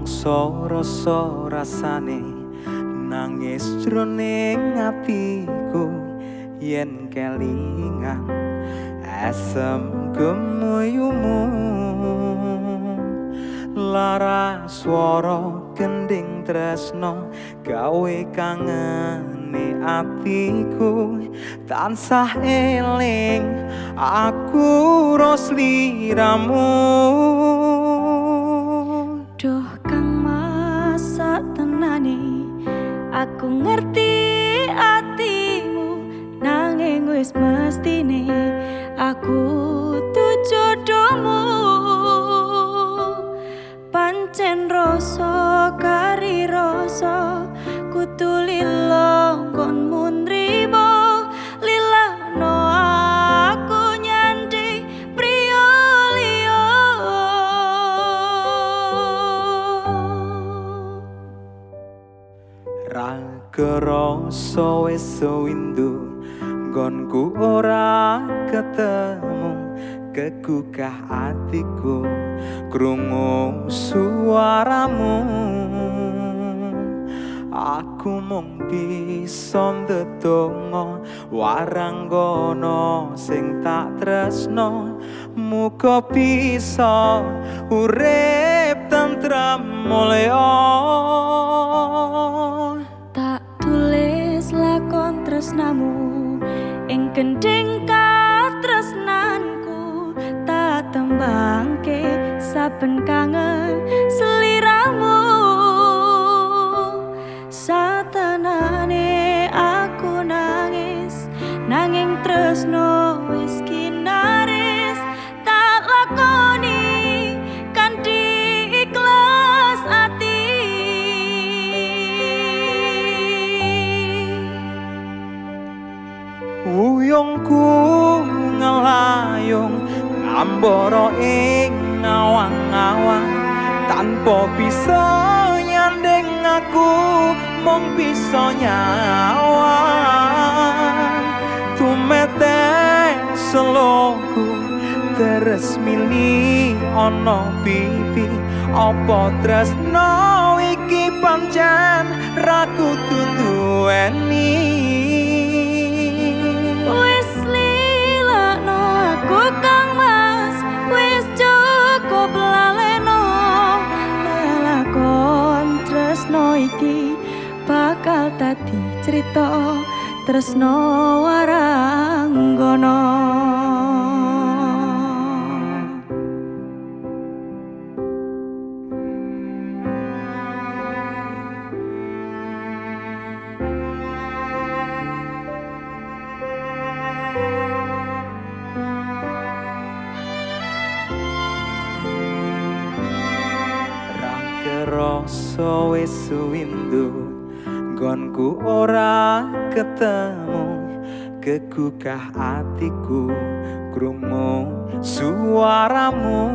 Nelongso rasa rasane. Nangis jroning atiku yen kelingan asem gemuyumu lara swara gending tresno gawe kangene atiku. Tansah eling aku ros liramu tenani Aku ngerti atimu Nanging wis mestine. Aku tuh jodohmu Rasa wis sewindu nggonku ora ketemu kegugah atiku krungu suaramu. Aku mung bisa ndedonga waranggono sing tak tresno muga bisa urip tentrem mulya tresnamu. Ing gending katresnanku tak tembangke saben kangen. Seliramu Uyungku ngelayung ngambara ing ngawang-ngawang. Tanpa bisa nyanding aku mung bisa nyawang tumete seloku terus mili ana pipi. Apa tresno iki pancen ra kudu duweni tadi cerita Tresno waranggono Rangke rasa wis suwindu Gonku ora ketemu. Kegugah atiku Krungu suaramu.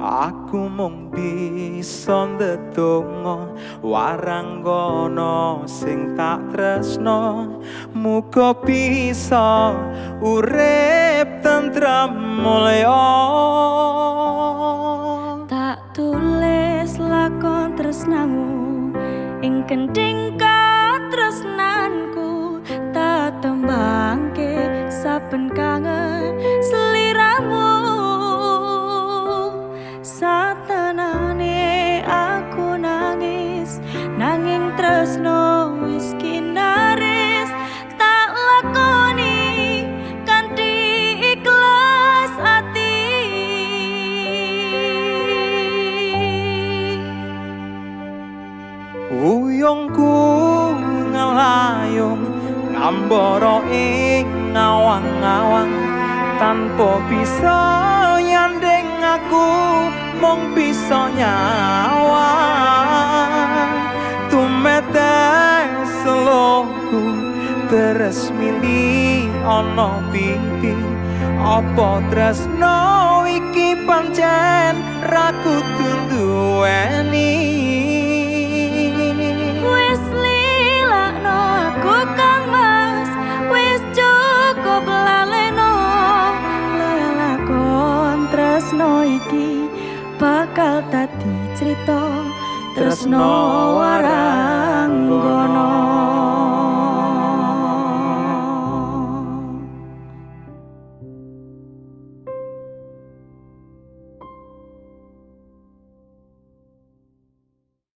Aku mung bisa ndedonga waranggono sing tak tresno. Muga bisa urip tentrem mulya ing kending katresnanku tak tembangke saben kangen seliramu. Satenane aku nangis nanging tresno wis Uyungku ngelayung ngambara ing ngawang-ngawang. Tanpa bisa nyanding aku mung bisa nyawang tumete seloku terus mili ana pipi. Apa tresno iki pancen ra kudu duweni tresno iki bakal tadi cerita tresno waranggono